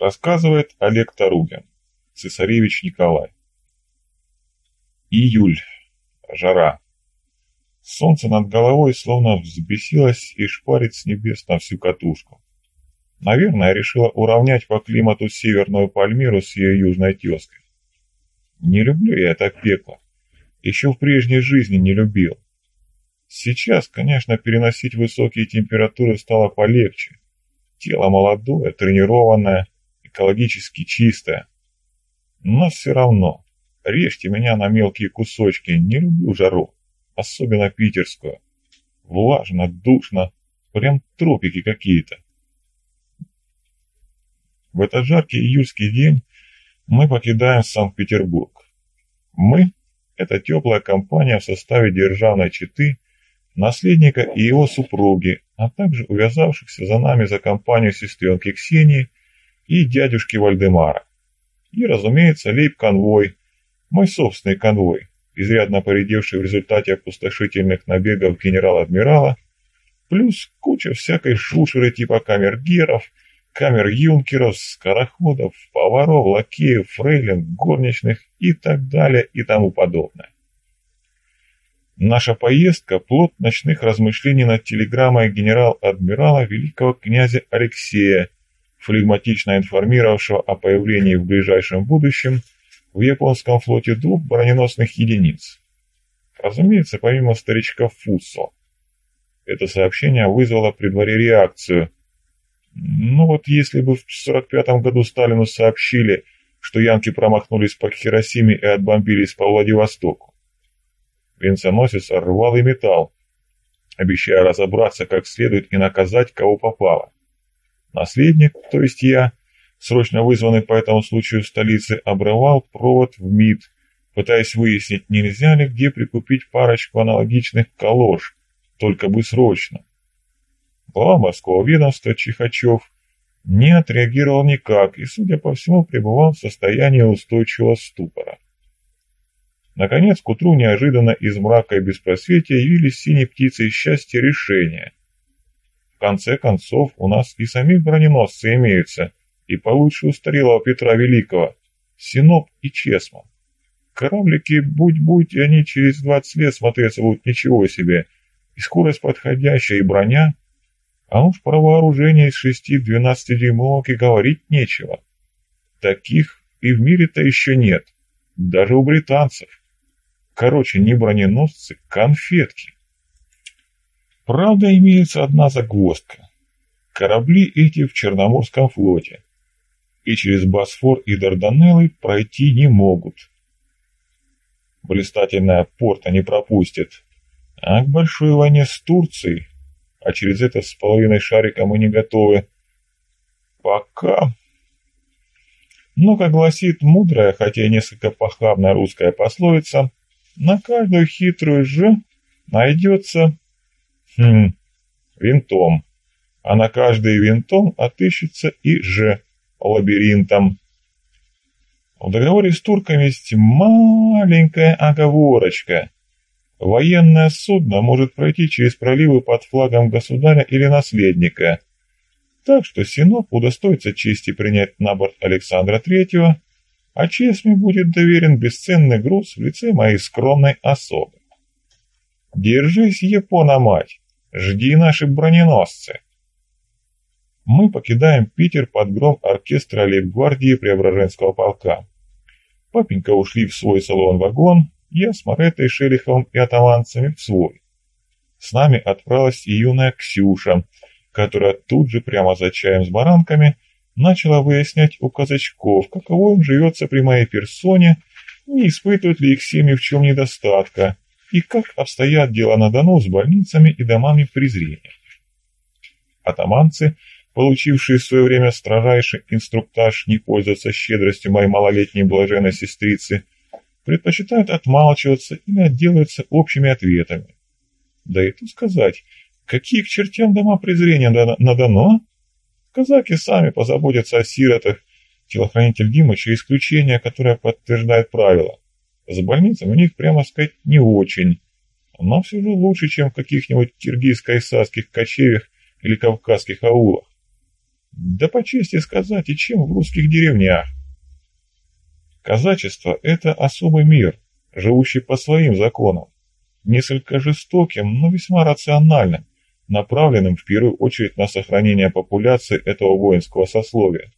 Рассказывает Олег Таругин, цесаревич Николай. Июль. Жара. Солнце над головой словно взбесилось и шпарит с небес на всю катушку. Наверное, решила уравнять по климату северную Пальмиру с ее южной тезкой. Не люблю я это пекло. Еще в прежней жизни не любил. Сейчас, конечно, переносить высокие температуры стало полегче. Тело молодое, тренированное, экологически чистое. Но все равно, режьте меня на мелкие кусочки, не люблю жару, особенно питерскую. Влажно, душно, прям тропики какие-то. В этот жаркий июльский день мы покидаем Санкт-Петербург. Мы – это теплая компания в составе державной четы, наследника и его супруги, а также увязавшихся за нами за компанию сестренки Ксении и дядюшки Вальдемара. И, разумеется, лейб-конвой, мой собственный конвой, изрядно поредевший в результате опустошительных набегов генерала-адмирала, плюс куча всякой шушеры типа камергеров – камер юнкеров, скороходов, поваров, лакеев, фрейлин, горничных и так далее и тому подобное. Наша поездка – плод ночных размышлений над телеграммой генерал-адмирала великого князя Алексея, флегматично информировавшего о появлении в ближайшем будущем в японском флоте двух броненосных единиц. Разумеется, помимо старичка Фуссо. Это сообщение вызвало при дворе реакцию – ну вот если бы в 45-м году Сталину сообщили, что янки промахнулись по Хиросиме и отбомбились по Владивостоку. Венценосец рвал и металл, обещая разобраться как следует и наказать, кого попало. Наследник, то есть я, срочно вызванный по этому случаю в столице, обрывал провод в МИД, пытаясь выяснить, нельзя ли где прикупить парочку аналогичных калош, только бы срочно. Глава морского ведомства Чихачев не отреагировал никак и, судя по всему, пребывал в состоянии устойчивого ступора. Наконец, к утру неожиданно из мрака и беспросветия явились синие птицы счастья решения. Конце концов, у нас и самих броненосцы имеются, и получше устарелого Петра Великого, Синоп и Чесман. Кораблики, будь-будь, они через 20 лет смотреться будут ничего себе, и скорость подходящая, и броня — а уж про вооружение из шести двенадцатидюймовок и говорить нечего. Таких и в мире-то еще нет, даже у британцев. Короче, не броненосцы, конфетки. Правда, имеется одна загвоздка. Корабли эти в Черноморском флоте, и через Босфор и Дарданеллы пройти не могут. Блистательная порта не пропустит, а к большой войне с Турцией а через это с половиной шарика мы не готовы. Пока. Но, как гласит мудрая, хотя и несколько похабная русская пословица, на каждую хитрую «ж» найдется хм, винтом, а на каждый винтом отыщется и «ж» лабиринтом. В договоре с турками есть маленькая оговорочка – Военное судно может пройти через проливы под флагом государя или наследника. Так что Синоп удостоится чести принять на борт Александра Третьего, а честми будет доверен бесценный груз в лице моей скромной особы. Держись, Япона мать, жди наши броненосцы. Мы покидаем Питер под гром оркестра лейб-гвардии Преображенского полка. Папенька ушли в свой салон-вагон, я с Маретой, Шериховым и атаманцами в свой. С нами отправилась и юная Ксюша, которая тут же прямо за чаем с баранками начала выяснять у казачков, каково им живется при моей персоне, не испытывают ли их семьи в чем недостатка, и как обстоят дела на Дону с больницами и домами презрения. Атаманцы, получившие в свое время строжайший инструктаж не пользоваться щедростью моей малолетней блаженной сестрицы, предпочитают отмалчиваться или отделываться общими ответами. Да и тут сказать, какие к чертям дома презрения надано? Казаки сами позаботятся о сиротах, телохранитель Димыча исключение, которое подтверждает правило. С больницами у них, прямо сказать, не очень, но все же лучше, чем в каких-нибудь киргизско-исадских кочевьях или кавказских аулах. Да по чести сказать, и чем в русских деревнях. Казачество – это особый мир, живущий по своим законам, несколько жестоким, но весьма рациональным, направленным в первую очередь на сохранение популяции этого воинского сословия.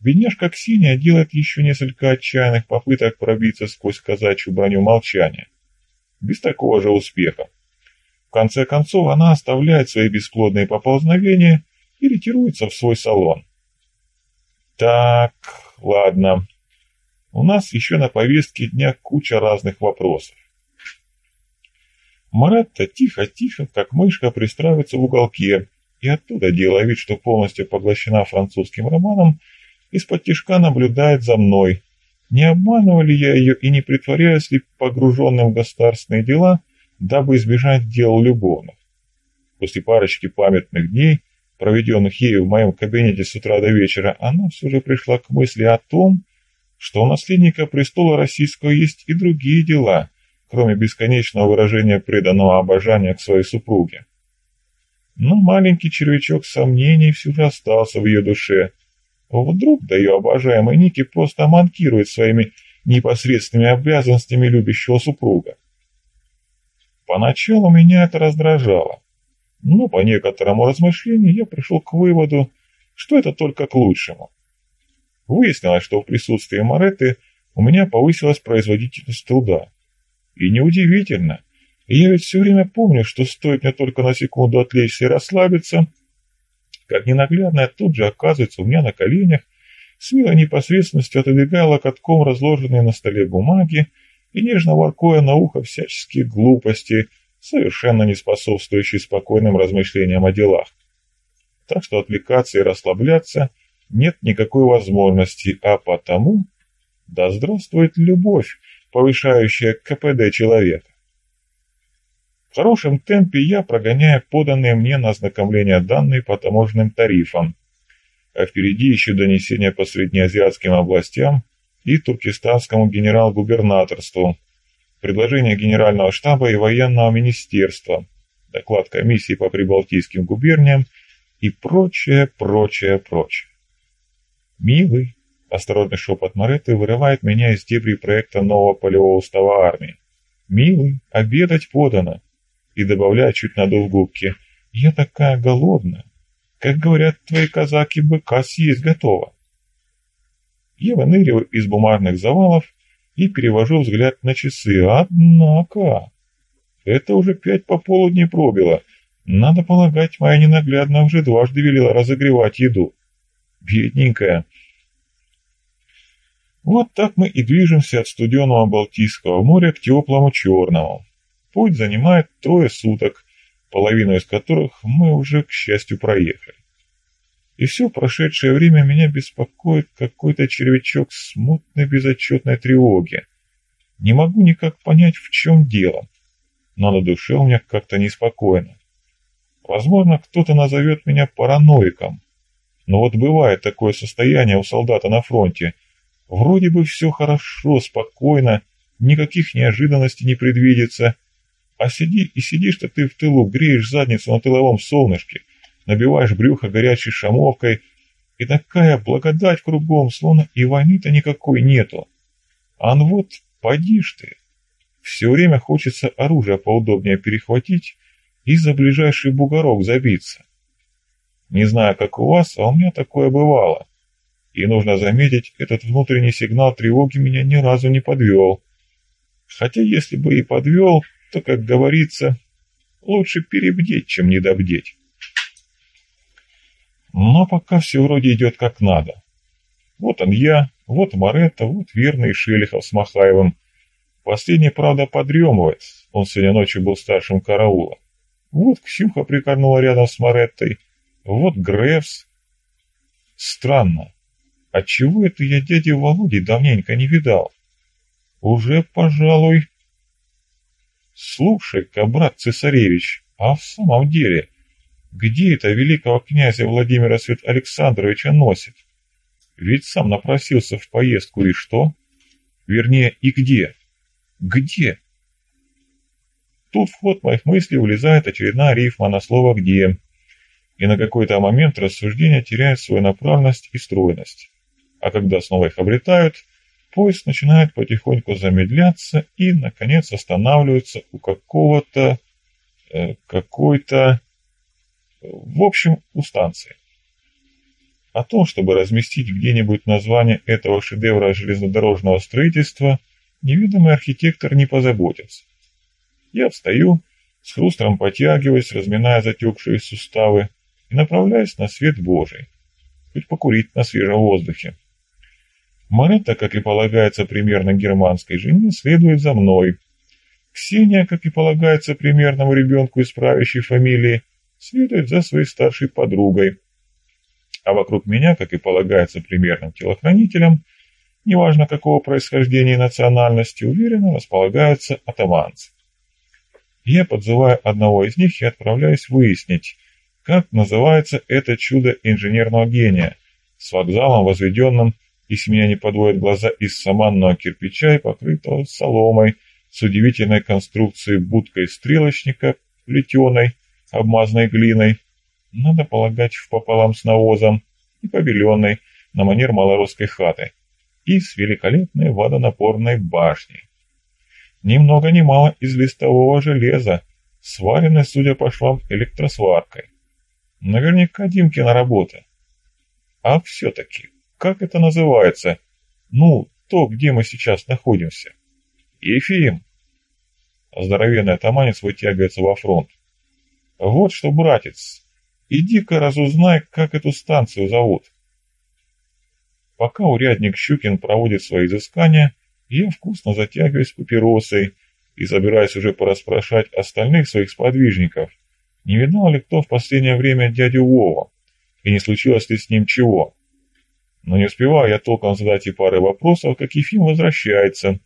Бедняжка Ксения делает еще несколько отчаянных попыток пробиться сквозь казачью броню молчания. Без такого же успеха. В конце концов, она оставляет свои бесплодные поползновения и ретируется в свой салон. Так, ладно. У нас еще на повестке дня куча разных вопросов. Маратта тихо-тихо, как мышка, пристраивается в уголке и оттуда, делая вид, что полностью поглощена французским романом, из-под тишка наблюдает за мной. Не обманывал ли я ее и не притворяюсь ли погруженным в государственные дела, дабы избежать дел любовных? После парочки памятных дней, проведенных ею в моем кабинете с утра до вечера, она все же пришла к мысли о том, что у наследника престола российского есть и другие дела, кроме бесконечного выражения преданного обожания к своей супруге. Но маленький червячок сомнений все же остался в ее душе, Вдруг да ее обожаемый Ники просто манкирует своими непосредственными обязанностями любящего супруга. Поначалу меня это раздражало, но по некоторому размышлению я пришел к выводу, что это только к лучшему. Выяснилось, что в присутствии Моретты у меня повысилась производительность труда. И неудивительно, я ведь все время помню, что стоит мне только на секунду отвлечься и расслабиться – как ненаглядная тут же оказывается у меня на коленях, с милой непосредственностью отодвигая локотком разложенные на столе бумаги и нежно воркуя на ухо всяческие глупости, совершенно не способствующие спокойным размышлениям о делах. Так что отвлекаться и расслабляться нет никакой возможности, а потому да здравствует любовь, повышающая КПД человека. В хорошем темпе я прогоняю поданные мне на ознакомление данные по таможенным тарифам, а впереди еще донесение по среднеазиатским областям и туркестанскому генерал-губернаторству, предложение Генерального штаба и военного министерства, доклад комиссии по прибалтийским губерниям и прочее, прочее, прочее. «Милый», — осторожный шепот Моретты вырывает меня из дебри проекта нового полевого устава армии. «Милый, обедать подано и добавляя, чуть надув губки, «Я такая голодная. Как говорят твои казаки, быка съесть готова». Я выныриваю из бумажных завалов и перевожу взгляд на часы. Однако, это уже пять пополудни пробило. Надо полагать, моя ненаглядная уже дважды велела разогревать еду. Бедненькая. Вот так мы и движемся от студеного Балтийского моря к теплому Черному. Путь занимает трое суток, половину из которых мы уже, к счастью, проехали. И все прошедшее время меня беспокоит какой-то червячок смутной безотчетной тревоги. Не могу никак понять, в чем дело, но на душе у меня как-то неспокойно. Возможно, кто-то назовет меня параноиком, но вот бывает такое состояние у солдата на фронте. Вроде бы все хорошо, спокойно, никаких неожиданностей не предвидится – а сиди и сидишь-то ты в тылу, греешь задницу на тыловом солнышке, набиваешь брюхо горячей шамовкой, и такая благодать кругом, словно и войны-то никакой нету. А ну вот, поди ж ты. Все время хочется оружие поудобнее перехватить и за ближайший бугорок забиться. Не знаю, как у вас, а у меня такое бывало. И нужно заметить, этот внутренний сигнал тревоги меня ни разу не подвел. Хотя если бы и подвел, то, как говорится, лучше перебдеть, чем недобдеть. Но пока все вроде идет как надо. Вот он я, вот Маретта, вот верный Шелихов с Махаевым. Последний, правда, подремывает, он сегодня ночью был старшим караула. Вот Ксюха прикорнула рядом с Мареттой, вот Грефс. Странно, отчего это я дяди Володи давненько не видал? Уже, пожалуй, «Слушай-ка, брат цесаревич, а в самом деле, где это великого князя Владимира Свет Александровича носит? Ведь сам напросился в поездку, и что? Вернее, и где? Где?» Тут в ход моих мыслей улезает очередная рифма на слово «где». и на какой-то момент рассуждения теряют свою направленность и стройность. А когда снова их обретают, поезд начинает потихоньку замедляться и, наконец, останавливается у какого-то... Э, какой-то... В общем, у станции. О том, чтобы разместить где-нибудь название этого шедевра железнодорожного строительства, невидимый архитектор не позаботится. Я встаю, с хрустом потягиваясь, разминая затекшие суставы, и направляюсь на свет Божий, хоть покурить на свежем воздухе. Маретта, как и полагается примерно германской жене, следует за мной. Ксения, как и полагается примерному ребенку из правящей фамилии, следует за своей старшей подругой. А вокруг меня, как и полагается примерным телохранителям, неважно какого происхождения и национальности, уверенно располагаются атаманцы. Я подзываю одного из них и отправляюсь выяснить, как называется это чудо инженерного гения, с вокзалом, возведенным, если меня не подводят глаза, из саманного кирпича и покрытого соломой, с удивительной конструкцией будкой стрелочника, плетеной, обмазанной глиной, надо полагать, пополам с навозом, и побеленной, на манер малоросской хаты, и с великолепной водонапорной башней. Ни много ни мало из листового железа, сваренной, судя по швам, электросваркой. Наверняка Димкина работа. А все-таки, как это называется? Ну, то, где мы сейчас находимся. Ефим. Здоровенный атаманец вытягивается во фронт. Вот что, братец, иди-ка разузнай, как эту станцию зовут. Пока урядник Щукин проводит свои изыскания, я вкусно затягиваюсь папиросой и собираюсь уже порасспрашать остальных своих сподвижников, не видал ли кто в последнее время дядю Вова, и не случилось ли с ним чего. Но не успеваю я толком задать и пары вопросов, как Ефим возвращается.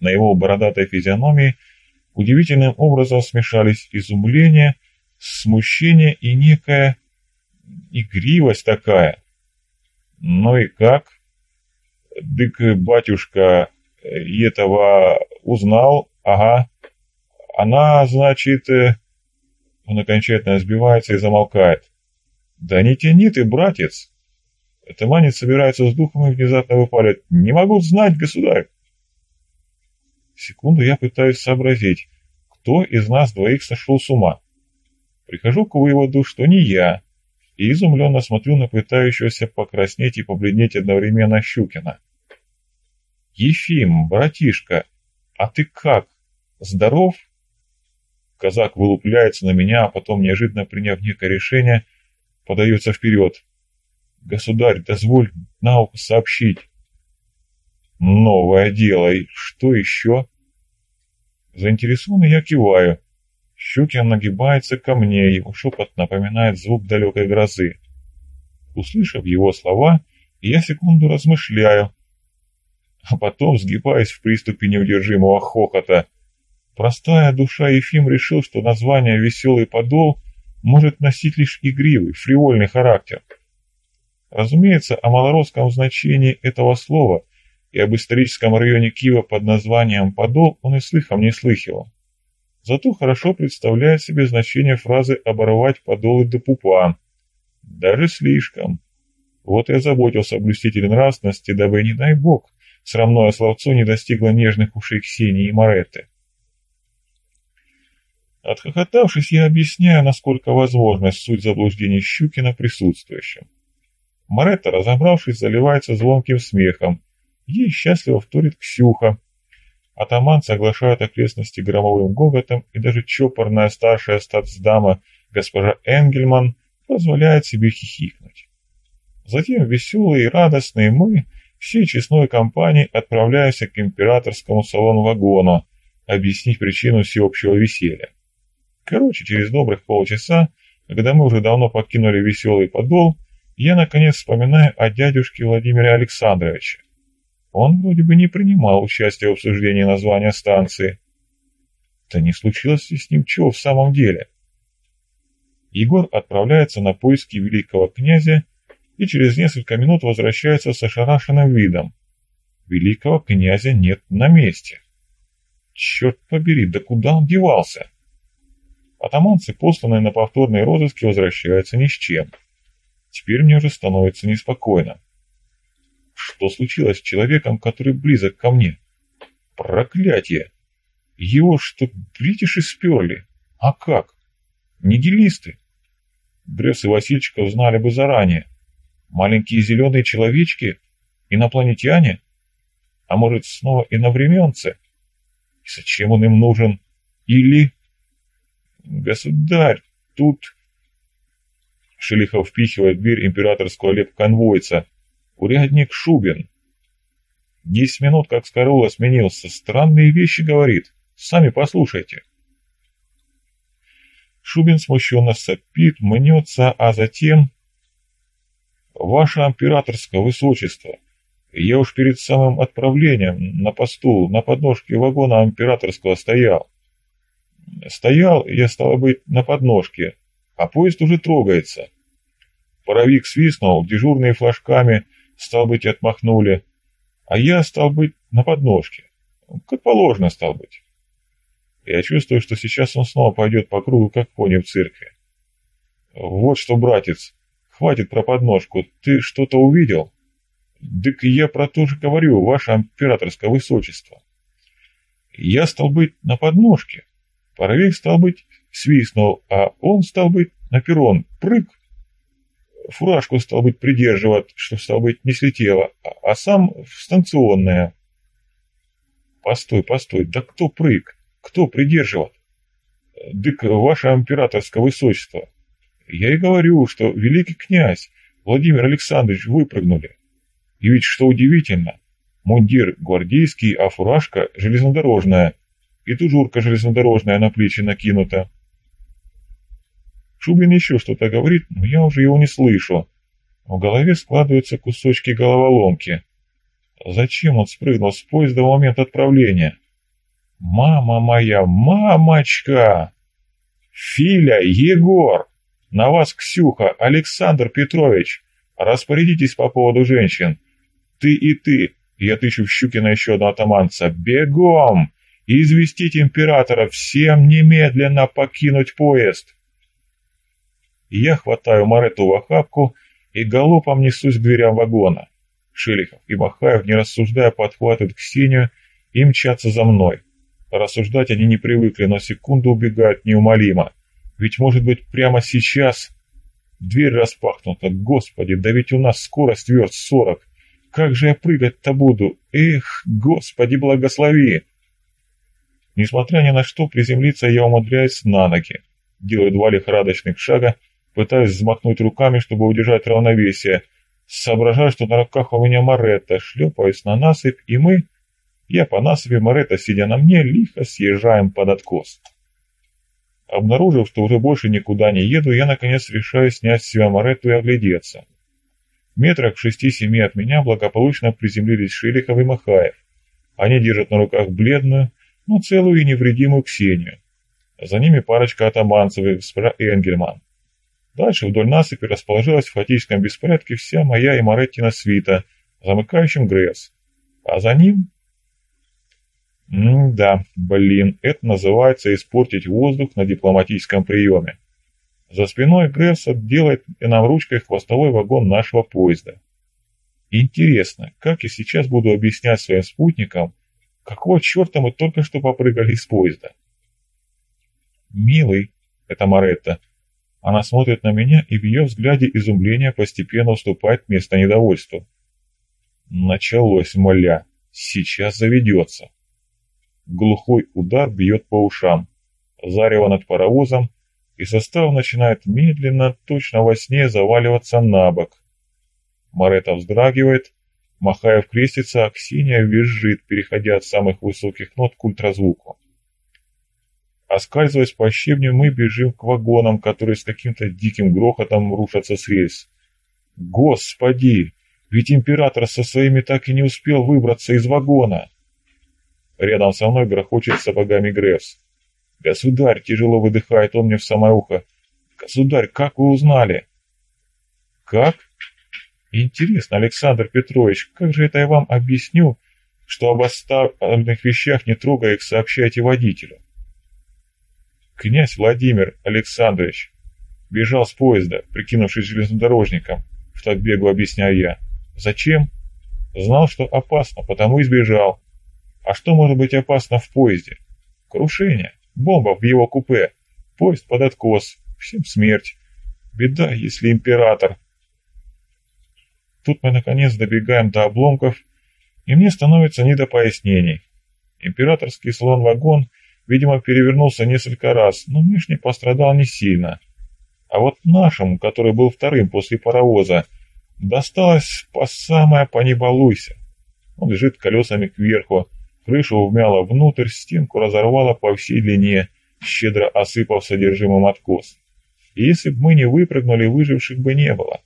На его бородатой физиономии удивительным образом смешались изумление, смущение и некая игривость такая. Ну и как? Дык батюшка этого узнал, ага. Она, значит... Э, он окончательно сбивается и замолкает. «Да не тяни ты, братец!» Атаманец собирается с духом и внезапно выпалит. «Не могу знать, государь!» Секунду я пытаюсь сообразить, кто из нас двоих сошел с ума. Прихожу к выводу, что не я, и изумленно смотрю на пытающегося покраснеть и побледнеть одновременно Щукина. «Ефим, братишка, а ты как? Здоров?» Казак вылупляется на меня, а потом, неожиданно приняв некое решение, подается вперед. «Государь, дозволь науку сообщить». «Новое дело. И что еще?» Заинтересованный я киваю. Щукин нагибается ко мне, его шепот напоминает звук далекой грозы. Услышав его слова, я секунду размышляю, а потом сгибаюсь в приступе неудержимого хохота. Простая душа Ефим решил, что название «Веселый подол» может носить лишь игривый, фривольный характер. Разумеется, о малоросском значении этого слова и об историческом районе Киева под названием «Подол» он и слыхом не слыхивал. Зато хорошо представляет себе значение фразы «оборвать подолы до пупа». Даже слишком. Вот и озаботился блюститель нравственности, дабы, не дай бог, срамное словцо не достигло нежных ушей Ксении и Моретты. Отхохотавшись, я объясняю, насколько возможна суть заблуждений Щукина присутствующим. Маретта, разобравшись, заливается звонким смехом. Ей счастливо вторит Ксюха. Атаман соглашает окрестности громовым гоготом, и даже чопорная старшая статсдама госпожа Энгельман позволяет себе хихикнуть. Затем веселые и радостные мы, всей честной компанией, отправляемся к императорскому салону-вагону, объяснить причину всеобщего веселья. Короче, через добрых полчаса, когда мы уже давно покинули веселый подол, я наконец вспоминаю о дядюшке Владимире Александровиче. Он вроде бы не принимал участия в обсуждении названия станции. Да не случилось ли с ним чего в самом деле? Егор отправляется на поиски великого князя и через несколько минут возвращается с ошарашенным видом. Великого князя нет на месте. Черт побери, да куда он девался? Атаманцы, посланные на повторные розыски, возвращаются ни с чем. Теперь мне уже становится неспокойно. Что случилось с человеком, который близок ко мне? Проклятие! Его что, бритиши сперли? А как? Нигилисты? Брес и Васильчиков знали бы заранее. Маленькие зеленые человечки? Инопланетяне? А может, снова иновременцы? И зачем он им нужен? Или... Государь, тут... Шелихов впихивает в дверь императорского леп-конвойца. Урядник Шубин. Десять минут, как Скорола сменился. Странные вещи говорит. Сами послушайте. Шубин смущенно сопит, мнется, а затем... «Ваше императорское высочество, я уж перед самым отправлением на посту, на подножке вагона императорского стоял. Стоял я, стало быть, на подножке, а поезд уже трогается. Паровик свистнул, дежурные флажками, стал быть, отмахнули, а я, стал быть, на подножке. Как положено, стал быть. Я чувствую, что сейчас он снова пойдет по кругу, как кони в церкви. Вот что, братец, хватит про подножку, ты что-то увидел? Дык я про то же говорю, ваше императорское высочество. Я стал быть на подножке. Паровик стал быть свистнул, а он стал быть на перрон. Прыг! Фуражку стал быть придерживать, что стал быть не слетело, а, а сам в станционное. Постой, постой, да кто прыг? Кто придерживал? Дык, ваше императорское высочество. Я и говорю, что великий князь Владимир Александрович выпрыгнули. И ведь что удивительно, мундир гвардейский, а фуражка железнодорожная, и тужурка железнодорожная на плечи накинута. Шубин еще что-то говорит, но я уже его не слышу. В голове складываются кусочки головоломки. Зачем он спрыгнул с поезда в момент отправления? «Мама моя, мамочка!» «Филя, Егор! На вас, Ксюха, Александр Петрович! Распорядитесь по поводу женщин. Ты и ты, я тычу в Щукина еще одного атаманца, бегом! Известить императора всем немедленно покинуть поезд!» Я хватаю Марету в охапку и галопом несусь к дверям вагона. Шелихов и Махаев, не рассуждая, подхватывают Ксению и мчатся за мной. Рассуждать они не привыкли, но секунду убегают неумолимо. Ведь, может быть, прямо сейчас... Дверь распахнута. Господи, да ведь у нас скорость верст сорок. Как же я прыгать-то буду? Эх, Господи, благослови! Несмотря ни на что, приземлиться я умудряюсь на ноги. Делаю два лихорадочных шага, пытаюсь взмахнуть руками, чтобы удержать равновесие. Соображаю, что на руках у меня Моретта, шлепаюсь на насыпь, и мы я по насыпи Моретта, сидя на мне, лихо съезжаем под откос. Обнаружив, что уже больше никуда не еду, я наконец решаю снять с себя Моретту и оглядеться. Метрах в шести-семи от меня благополучно приземлились Шелихов и Махаев. Они держат на руках бледную, но целую и невредимую Ксению. За ними парочка атаманцев и Энгельман. Дальше вдоль насыпи расположилась в хаотическом беспорядке вся моя и Мореттина свита, замыкающим Гресс. А за ним М-да, блин, это называется испортить воздух на дипломатическом приеме. За спиной Гресса делает нам ручкой хвостовой вагон нашего поезда. Интересно, как я сейчас буду объяснять своим спутникам, какого черта мы только что попрыгали из поезда? Милый, это Маретта. Она смотрит на меня, и в ее взгляде изумление постепенно уступает место недовольству. Началось, моля, сейчас заведется. Глухой удар бьет по ушам. Зарево над паровозом, и состав начинает медленно, точно во сне, заваливаться на бок. Марета вздрагивает, Махаев крестится, а Ксения визжит, переходя от самых высоких нот к ультразвуку. Оскальзываясь по щебню, мы бежим к вагонам, которые с каким-то диким грохотом рушатся с рельс. Господи! Ведь император со своими так и не успел выбраться из вагона. Рядом со мной грохочет сапогами Грефс. «Государь!» — тяжело выдыхает он мне в самое ухо. «Государь, как вы узнали?» «Как?» «Интересно, Александр Петрович, как же это я вам объясню, что об оставленных вещах, не трогая их, сообщаете водителю?» Князь Владимир Александрович бежал с поезда, прикинувшись железнодорожником, в так бегу объясняю я. Зачем? Знал, что опасно, потому и сбежал. А что может быть опасно в поезде? Крушение, бомба в его купе, поезд под откос, всем смерть. Беда, если император. Тут мы наконец добегаем до обломков, и мне становится не до пояснений. Императорский салон-вагон, видимо, перевернулся несколько раз, но внешне пострадал не сильно. А вот нашему, который был вторым после паровоза, досталось по самое понебалуйся. Он лежит колесами кверху, крышу вмяло внутрь, стенку разорвало по всей длине, щедро осыпав содержимым откос. И если бы мы не выпрыгнули, выживших бы не было.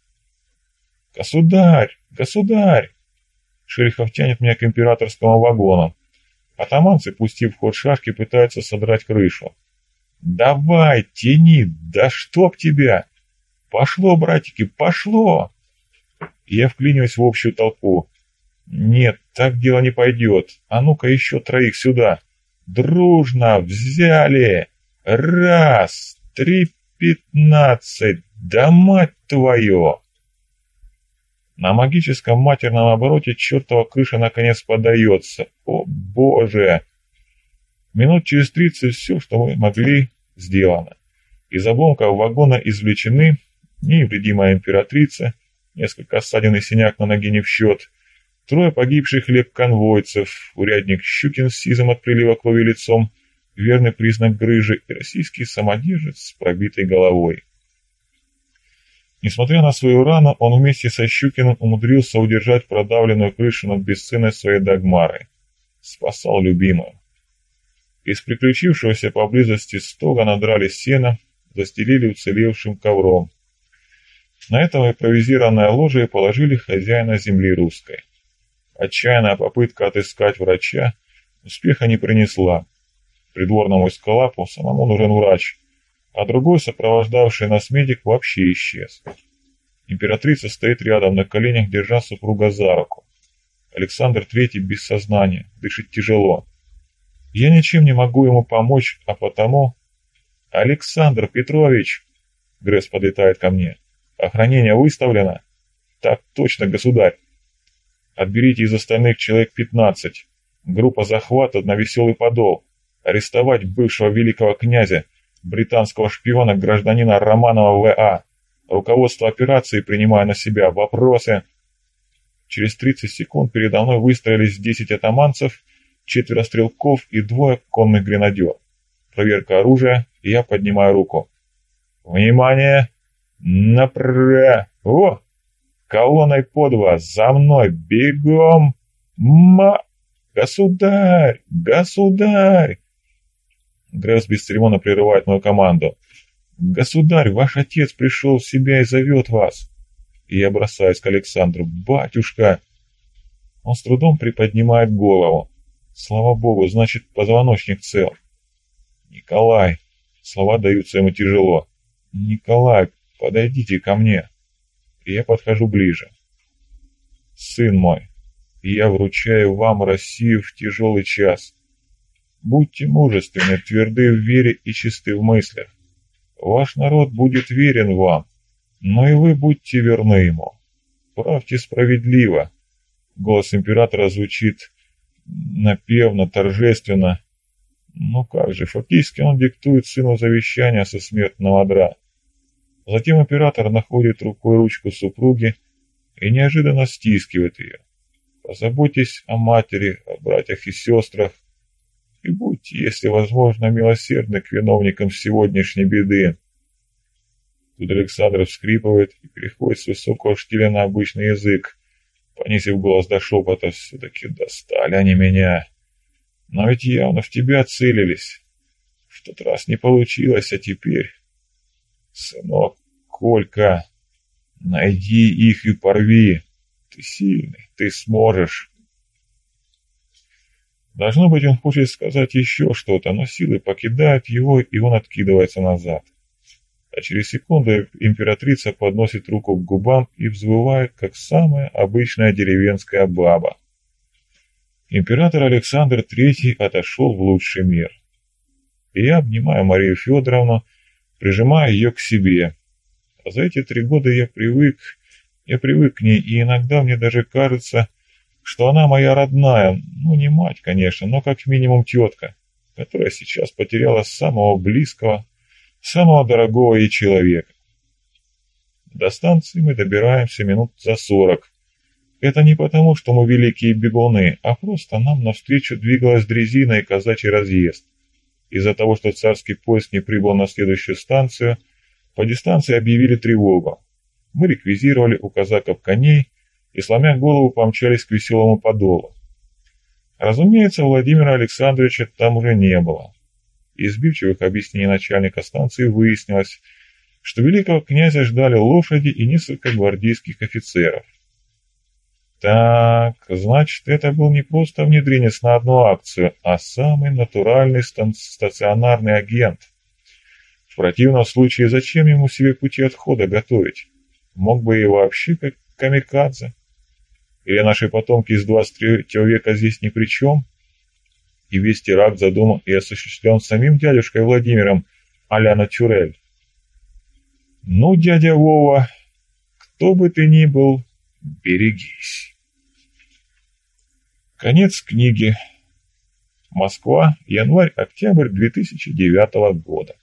«Государь! Государь!» Шерихов тянет меня к императорскому вагону. Атаманцы, пустив в ход шашки, пытаются содрать крышу. «Давай, тяни! Да чтоб тебя! Пошло, братики, пошло!» Я вклиниваюсь в общую толпу. «Нет, так дело не пойдет. А ну-ка еще троих сюда. Дружно взяли! Раз, три, пятнадцать! Да мать твою!» На магическом матерном обороте чертова крыша наконец подается. О боже! Минут через тридцать все, что мы могли, сделано. Из обломков вагона извлечены невредимая императрица, несколько ссадин и синяк на ноге не в счет, трое погибших леп-конвойцев, урядник Щукин с сизом от прилива крови лицом, верный признак грыжи, и российский самодержец с пробитой головой. Несмотря на свою рану, он вместе со Щукиным умудрился удержать продавленную крышу над бесценной своей Дагмарой. Спасал любимую. Из приключившегося поблизости стога надрали сено, застелили уцелевшим ковром. На этого импровизированное ложе положили хозяина земли русской. Отчаянная попытка отыскать врача успеха не принесла. Придворному эскалапу самому нужен врач, а другой, сопровождавший нас медик, вообще исчез. Императрица стоит рядом на коленях, держа супруга за руку. Александр Третий без сознания, дышит тяжело. Я ничем не могу ему помочь, а потому... «Александр Петрович!» Гресс подлетает ко мне. «Охранение выставлено?» «Так точно, государь!» «Отберите из остальных человек пятнадцать. Группа захвата на веселый подол. Арестовать бывшего великого князя, британского шпиона, гражданина Романова В.А. Руководство операции, принимая на себя вопросы. Через 30 секунд передо мной выстроились 10 атаманцев, четверо стрелков и двое конных гренадер. Проверка оружия, и я поднимаю руку. «Внимание! Направо! О! Колонной по два! За мной! Бегом! Ма... Государь! Государь!» Гресс бесцеремонно прерывает мою команду. «Государь, ваш отец пришел в себя и зовет вас!» И я бросаюсь к Александру. «Батюшка!» Он с трудом приподнимает голову. Слава богу, значит, позвоночник цел. «Николай!» Слова даются ему тяжело. «Николай, подойдите ко мне!» И я подхожу ближе. «Сын мой, я вручаю вам Россию в тяжелый час. Будьте мужественны, тверды в вере и чисты в мыслях. Ваш народ будет верен вам, но и вы будьте верны ему. Правьте справедливо. Голос императора звучит напевно, торжественно. Ну как же, фактически он диктует сыну завещание со смертного одра. Затем император находит рукой ручку супруги и неожиданно стискивает ее. Позаботьтесь о матери, о братьях и сестрах, и будьте, если возможно, милосердны к виновникам сегодняшней беды. Тут Александр вскрипывает и переходит с высокого штиля на обычный язык, понизив голос до шепота, все-таки достали они меня. Но ведь явно в тебя целились. В тот раз не получилось, а теперь... Сынок, Колька, найди их и порви. Ты сильный, ты сможешь. Должно быть, он хочет сказать еще что-то, но силы покидают его, и он откидывается назад. А через секунду императрица подносит руку к губам и взвывает, как самая обычная деревенская баба. Император Александр III отошел в лучший мир. и я обнимаю Марию Федоровну, прижимая ее к себе. За эти три года я привык, я привык к ней, и иногда мне даже кажется, что она моя родная, ну не мать, конечно, но как минимум тетка, которая сейчас потеряла самого близкого, самого дорогого ей человека. До станции мы добираемся минут за сорок. Это не потому, что мы великие бегуны, а просто нам навстречу двигалась дрезина и казачий разъезд. Из-за того, что царский поезд не прибыл на следующую станцию, по дистанции объявили тревогу. Мы реквизировали у казаков коней и, сломя голову, помчались к веселому подолу. Разумеется, Владимира Александровича там уже не было. Из сбивчивых объяснений начальника станции выяснилось, что великого князя ждали лошади и несколько гвардейских офицеров. Так, значит, это был не просто внедренец на одну акцию, а самый натуральный стационарный агент. В противном случае зачем ему себе пути отхода готовить? Мог бы и вообще как камикадзе. Или наши потомки из 23 века здесь ни при чем? И весь теракт задуман и осуществлен самим дядюшкой Владимиром а-ля Натюрель. Ну, дядя Вова, кто бы ты ни был, берегись. Конец книги. Москва, январь-октябрь 2009 года.